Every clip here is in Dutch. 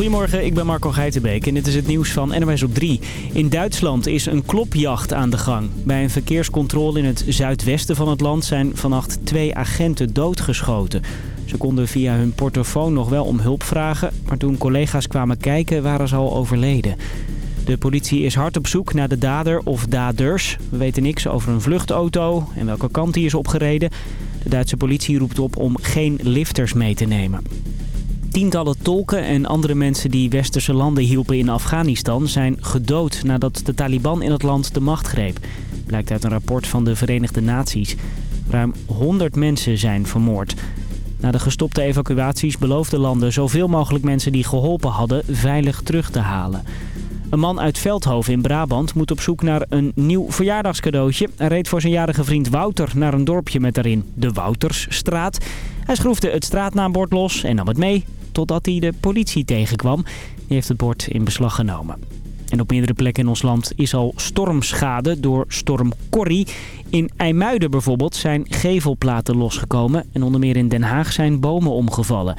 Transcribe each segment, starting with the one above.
Goedemorgen, ik ben Marco Geitenbeek en dit is het nieuws van NOS op 3. In Duitsland is een klopjacht aan de gang. Bij een verkeerscontrole in het zuidwesten van het land zijn vannacht twee agenten doodgeschoten. Ze konden via hun portofoon nog wel om hulp vragen, maar toen collega's kwamen kijken waren ze al overleden. De politie is hard op zoek naar de dader of daders. We weten niks over een vluchtauto en welke kant die is opgereden. De Duitse politie roept op om geen lifters mee te nemen. Tientallen tolken en andere mensen die westerse landen hielpen in Afghanistan zijn gedood nadat de Taliban in het land de macht greep. Blijkt uit een rapport van de Verenigde Naties. Ruim 100 mensen zijn vermoord. Na de gestopte evacuaties beloofden landen zoveel mogelijk mensen die geholpen hadden veilig terug te halen. Een man uit Veldhoven in Brabant moet op zoek naar een nieuw verjaardagscadeautje. Hij reed voor zijn jarige vriend Wouter naar een dorpje met daarin de Woutersstraat. Hij schroefde het straatnaambord los en nam het mee totdat hij de politie tegenkwam. Die heeft het bord in beslag genomen. En op meerdere plekken in ons land is al stormschade door storm Corrie. In IJmuiden bijvoorbeeld zijn gevelplaten losgekomen en onder meer in Den Haag zijn bomen omgevallen.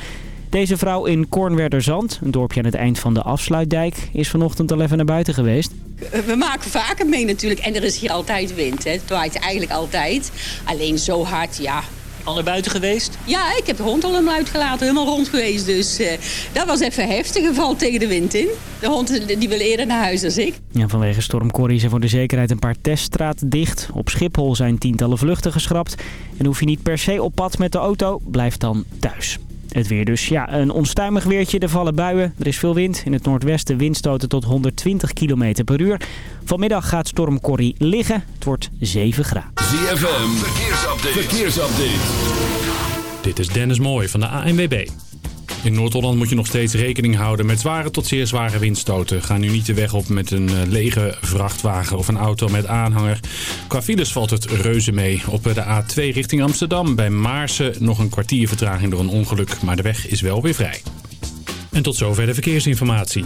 Deze vrouw in Kornwerderzand, een dorpje aan het eind van de afsluitdijk, is vanochtend al even naar buiten geweest. We maken vaker mee natuurlijk en er is hier altijd wind. Hè. Het waait eigenlijk altijd. Alleen zo hard, ja, al naar buiten geweest? Ja, ik heb de hond al hem uitgelaten, helemaal rond geweest. Dus uh, dat was even heftig, geval tegen de wind in. De hond die wil eerder naar huis dan ik. Ja, vanwege storm Corrie zijn voor de zekerheid een paar teststraten dicht. Op Schiphol zijn tientallen vluchten geschrapt. En hoef je niet per se op pad met de auto, blijf dan thuis. Het weer dus. Ja, een onstuimig weertje. Er vallen buien. Er is veel wind. In het noordwesten windstoten tot 120 km per uur. Vanmiddag gaat storm Corrie liggen. Het wordt 7 graden. ZFM, verkeersupdate. verkeersupdate. Dit is Dennis Mooij van de ANWB. In Noord-Holland moet je nog steeds rekening houden met zware tot zeer zware windstoten. Ga nu niet de weg op met een eh, lege vrachtwagen of een auto met aanhanger. Qua files valt het reuze mee. Op de A2 richting Amsterdam bij Maarsen nog een kwartier vertraging door een ongeluk. Maar de weg is wel weer vrij. En tot zover de verkeersinformatie.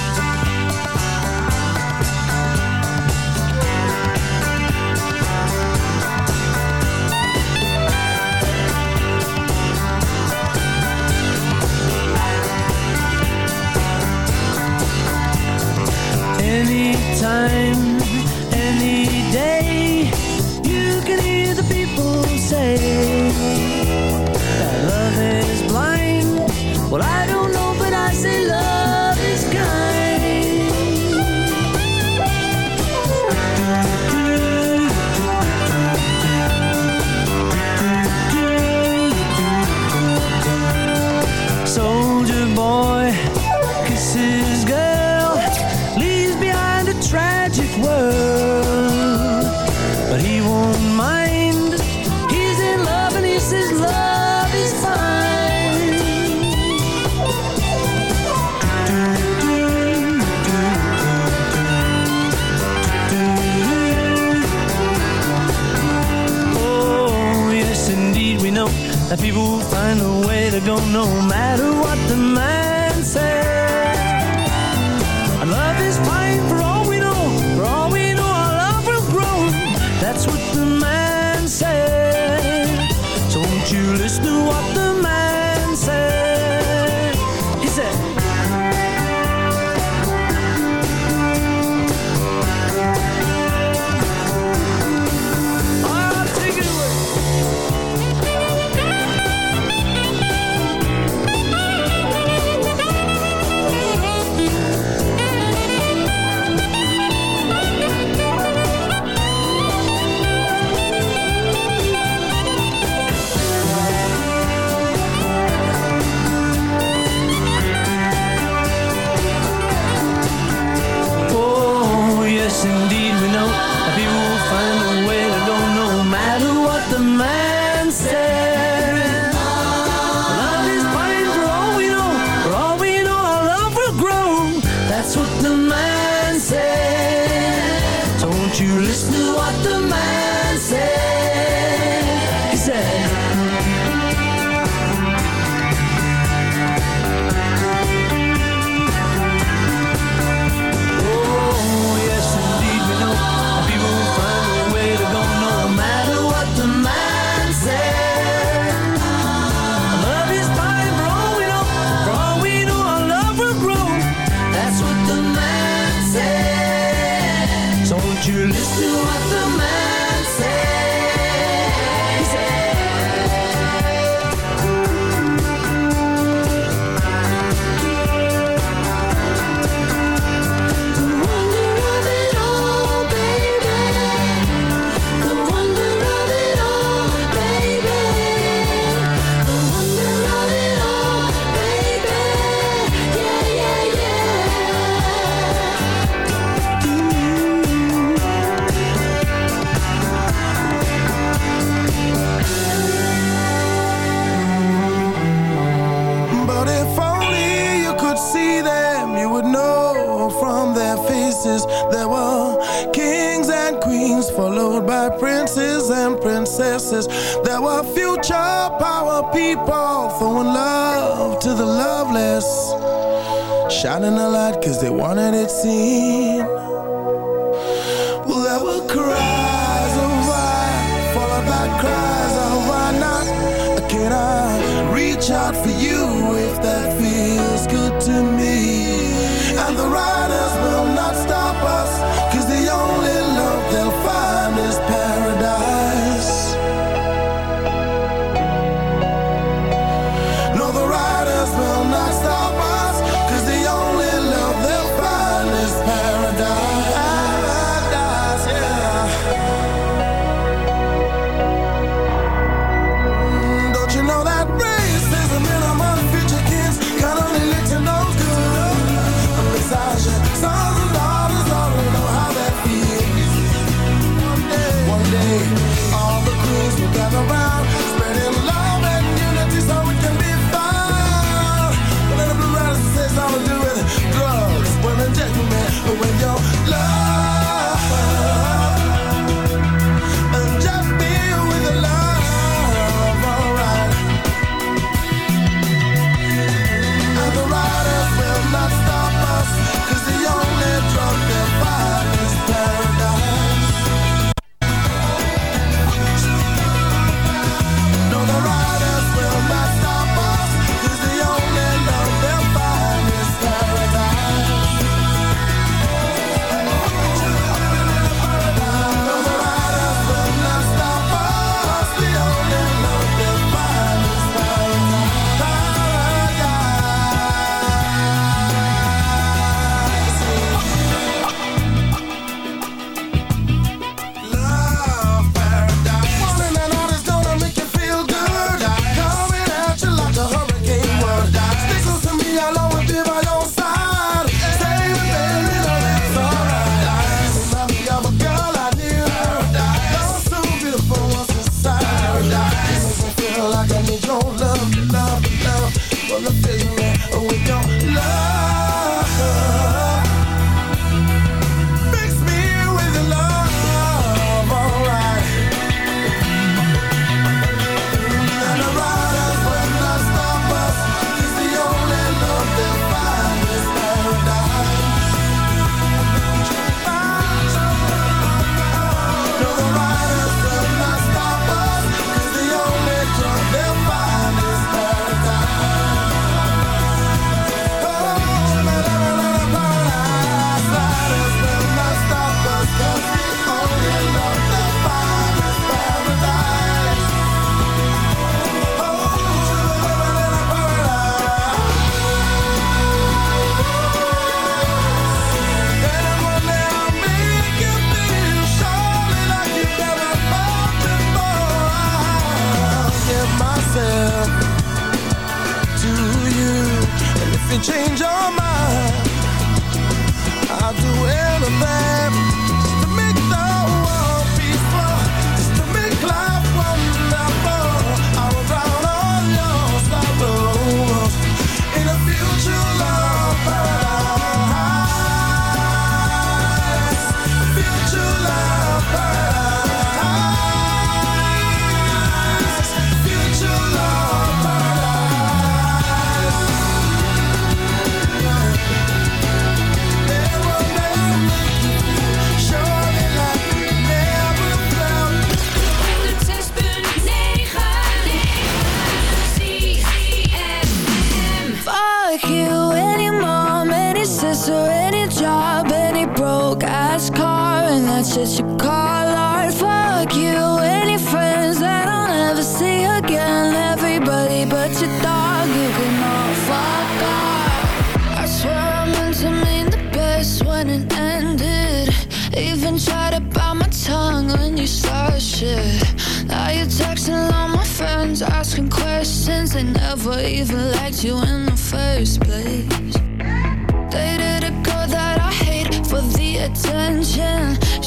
People find a way to go no matter what the man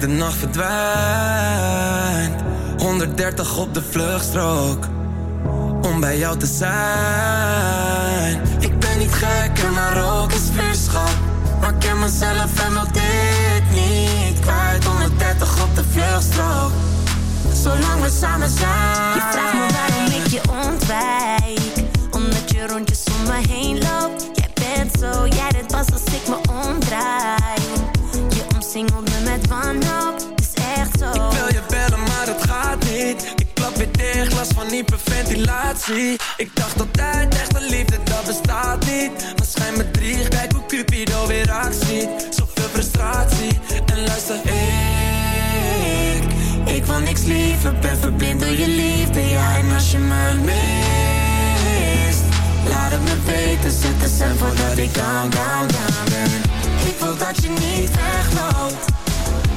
De nacht verdwijnt. 130 op de vluchtstrook Om bij jou te zijn. Ik ben niet gek en maar ook is vuurschap Maar ik ken mezelf en wil dit niet kwijt. 130 op de vluchtstrook. Zolang we samen zijn. Je vraagt me waarom ik je last van hyperventilatie Ik dacht altijd echte liefde dat bestaat niet. Maar schijn me drie, kijk hoe Cupido weer actie. Zoveel frustratie en luister ik. Ik wil niks liever, ben verblind door je liefde Ja en als je me mist Laat het me weten, zet de voordat ik down, down, down ben. Ik wil dat je niet wegloopt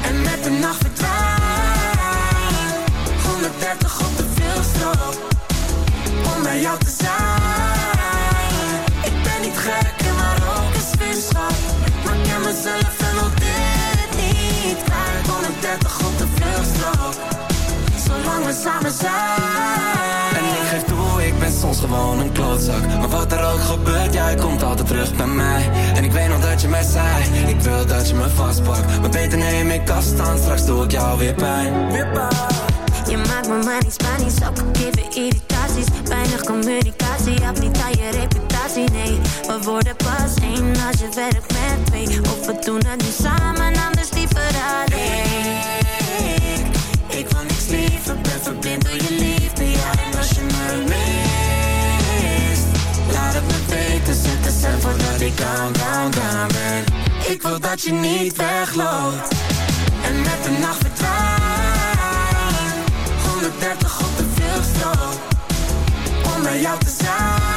En met de nacht verdwijnt 130 op de veelstroop Om bij jou te zijn. Ik ben niet gek maar ook een spinschap Maar ik ken mezelf en ook dit niet. Kwijt 130 op de veelstroop Zolang we samen zijn. En ik geef toe, ik ben soms gewoon een klootzak. Maar wat er ook gebeurt, jij komt altijd terug bij mij. En ik weet nog dat je mij zei Ik wil dat je me vastpakt. Maar beter neem ik afstand, straks doe ik jou weer pijn. Weer pijn Je maakt me maar niet Spanisch, ook geven irritaties. Weinig communicatie, af niet aan je reputatie Nee, we worden pas één als je werkt met twee. Of we doen het nu samen, anders liever alleen. Ik wil niks liever, ben verblind door je liefde Ja, en als je me mist Laat het me weten, zet de cent voordat ik down, down, down ben. Ik wil dat je niet wegloopt En met de nacht verdwijnt 130 op de vluchtstrook Om bij jou te zijn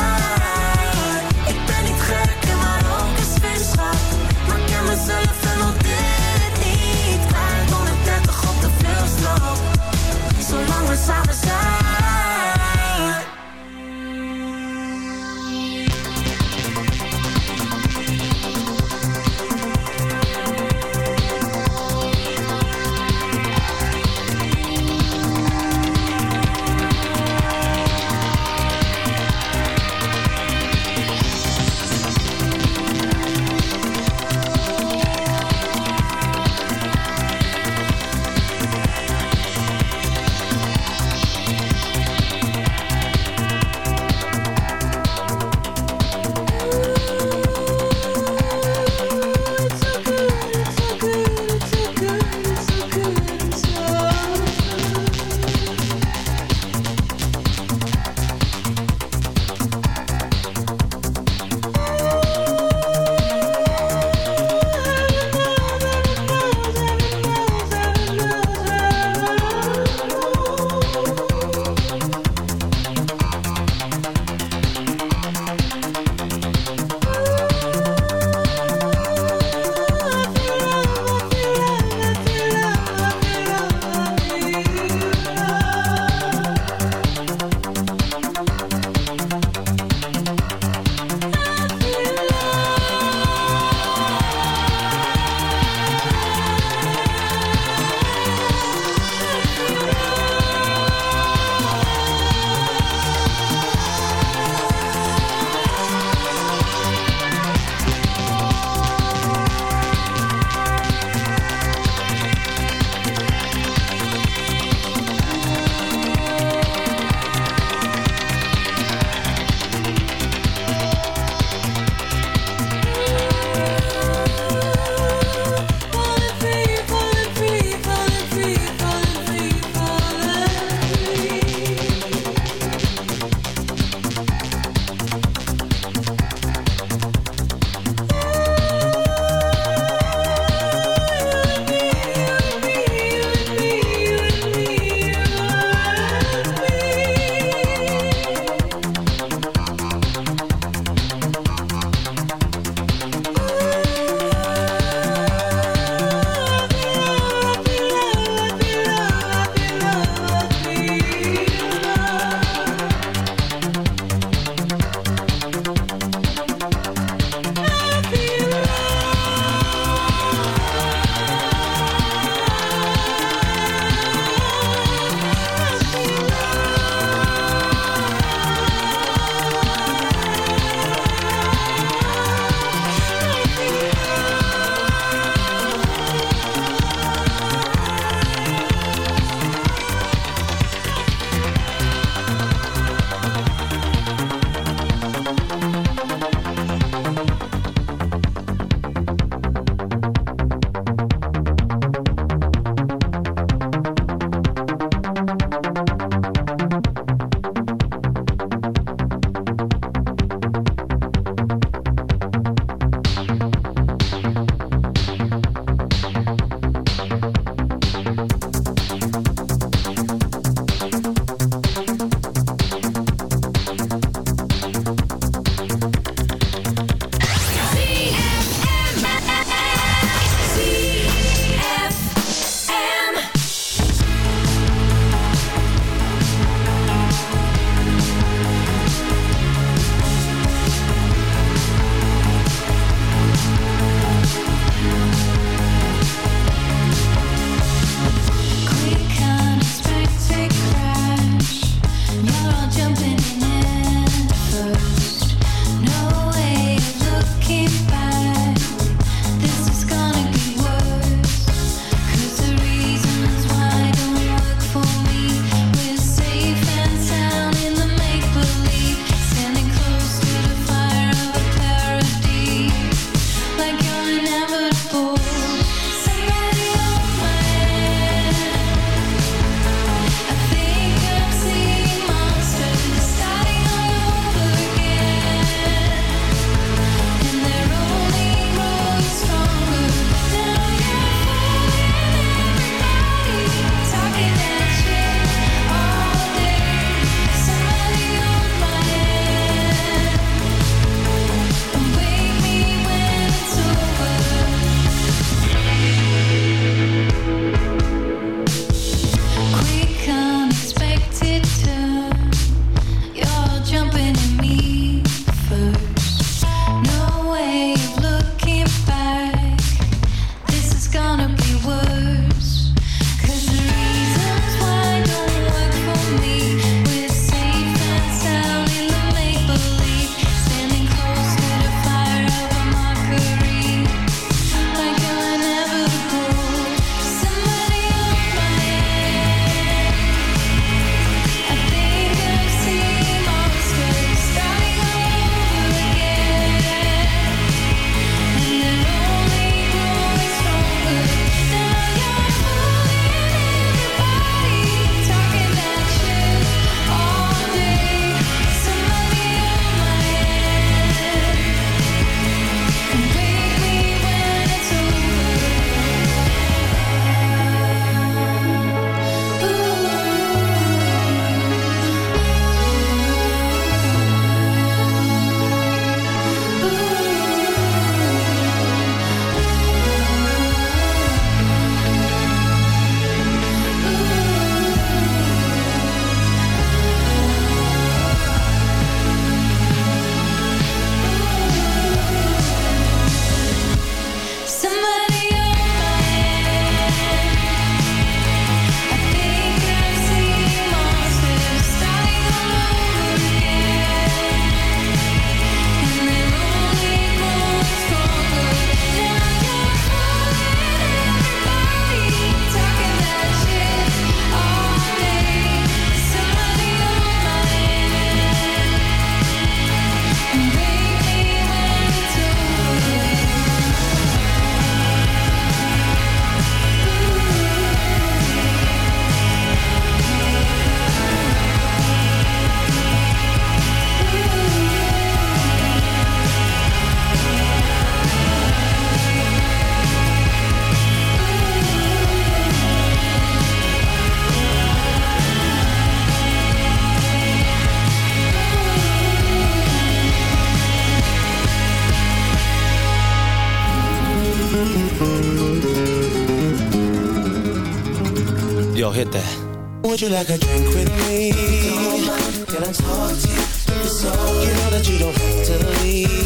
Would you like a drink with me? Can I talk to you? So you know that you don't have to leave.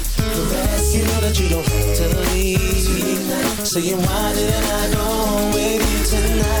caressing. You know that you don't have to leave. Saying why didn't I go home with you tonight?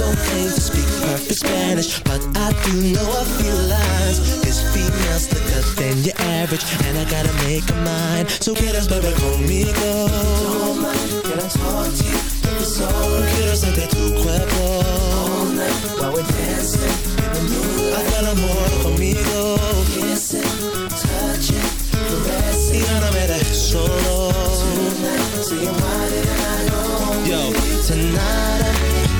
Don't claim to speak perfect Spanish, but I do know a few lines. This female slicker than your average, and I gotta make a mind. So get us, baby, conmigo. Don't mind, can I talk to you? If it's alright, Quiero sentir tu cuerpo. all night while we're dancing in the moonlight. Haz el amor conmigo. Kissing, touching, caressing. Y ya no me dejes solo. Tonight, didn't I go home Yo, tonight I'm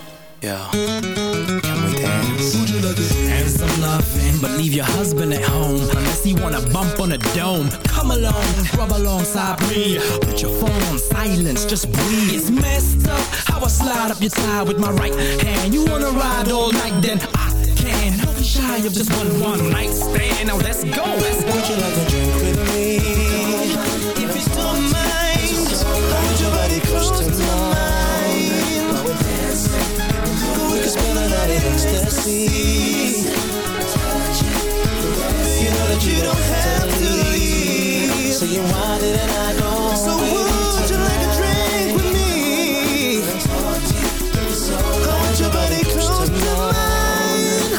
Yo, can we dance? And some loving, but leave your husband at home unless he wanna bump on a dome. Come along, rub alongside me. Put your phone on silence, just breathe. It's messed up how I slide up your tie with my right hand. You wanna ride all night, then I can. Don't be shy of just one one night stand. Now let's go, let's go. Would you like a drink ecstasy. You know that you don't have to leave. Saying why didn't I go? So would you like a drink with me? I want your body close to mine.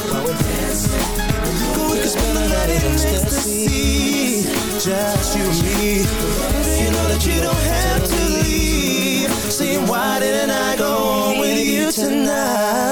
We can spend the night in ecstasy. Just you and me. You know that you don't have to leave. Saying why didn't I go with you tonight?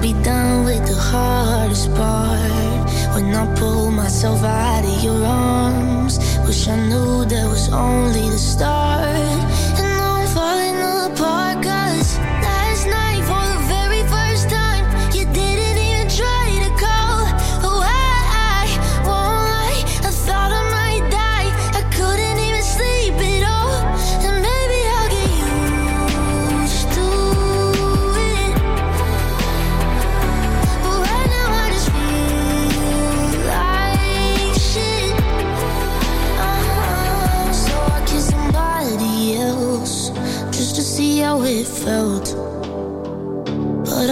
Be done with the hardest part when I pull myself out of your arms. Wish I knew that was only the start.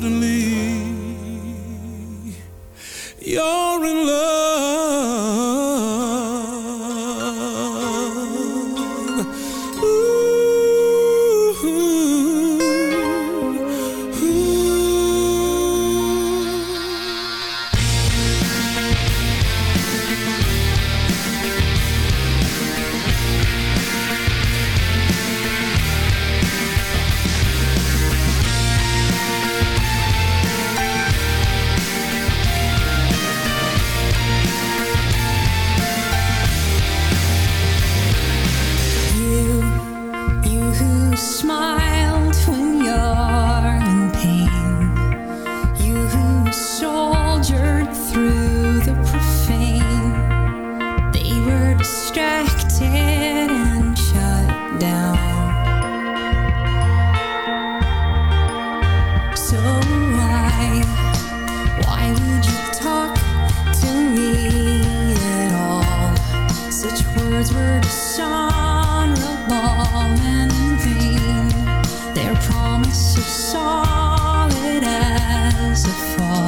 suddenly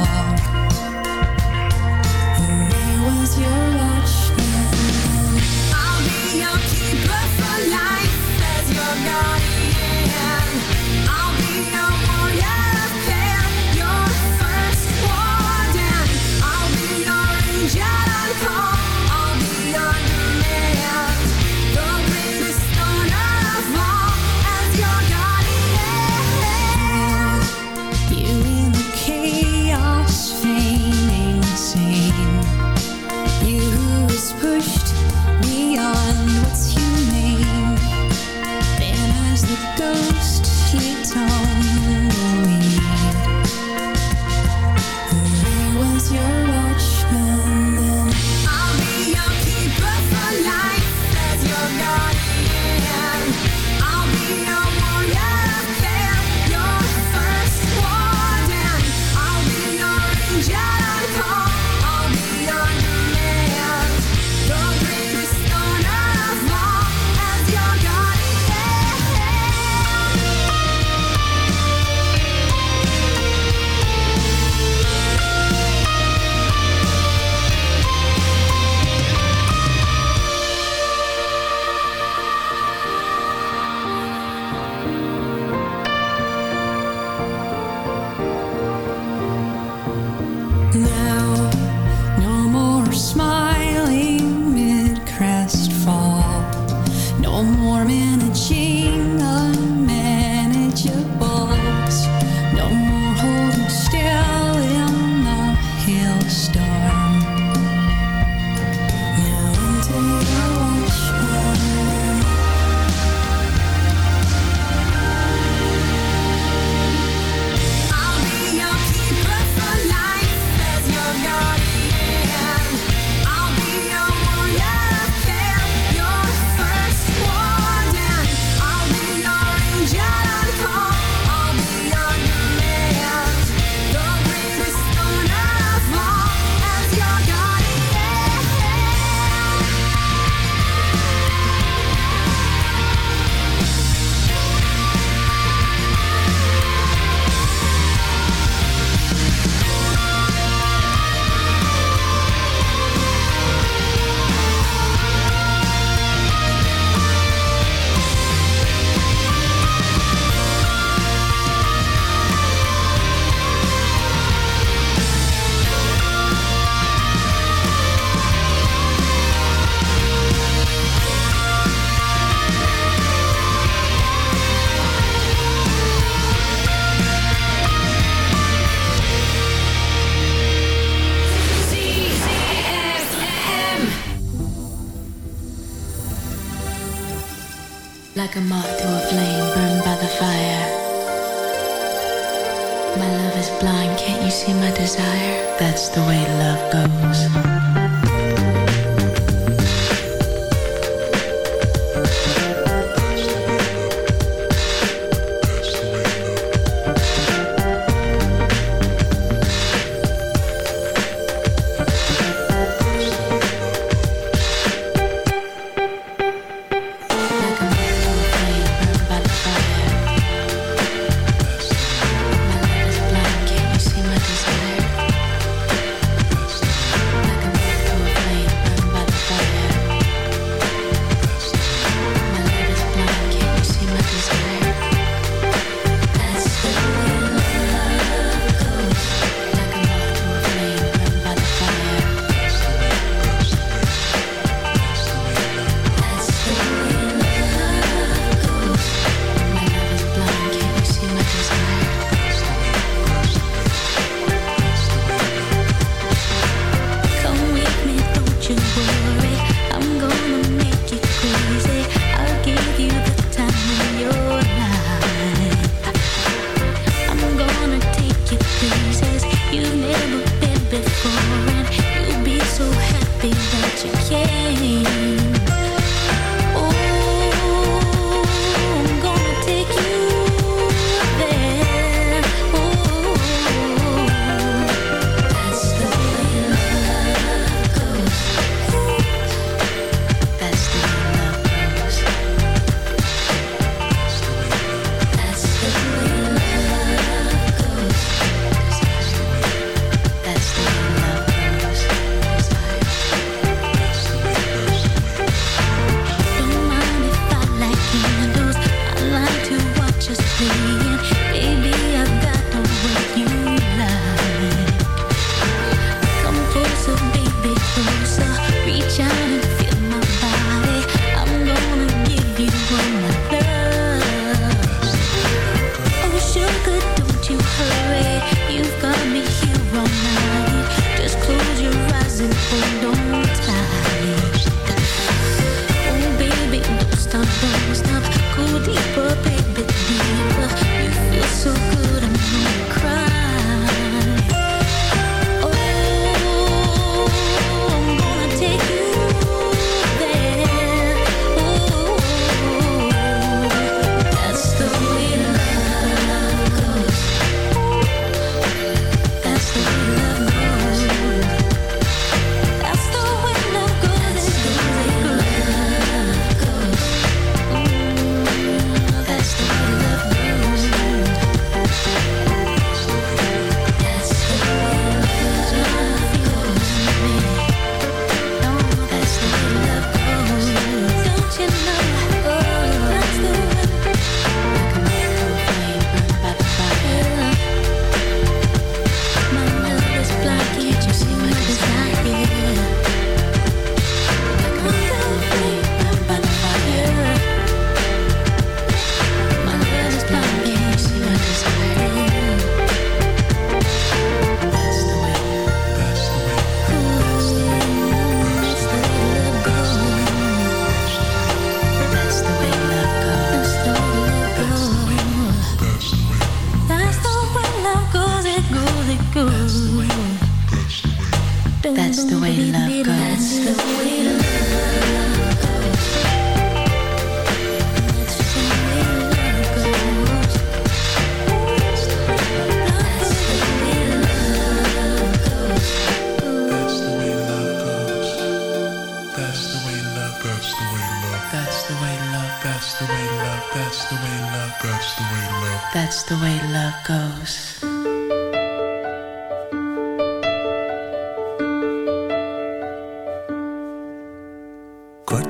heart people paid big deals.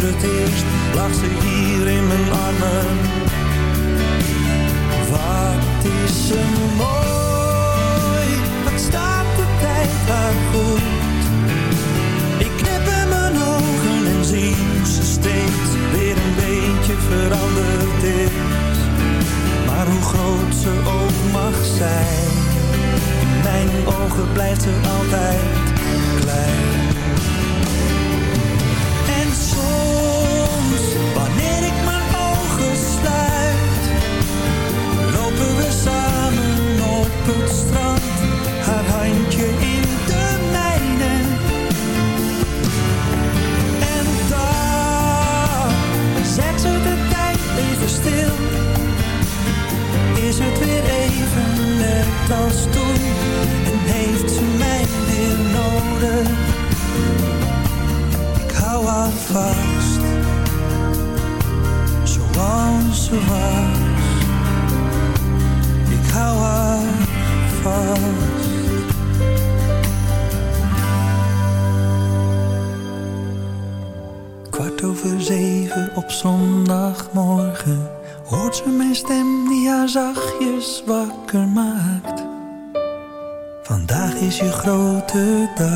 Voor het eerst, lag ze hier 次的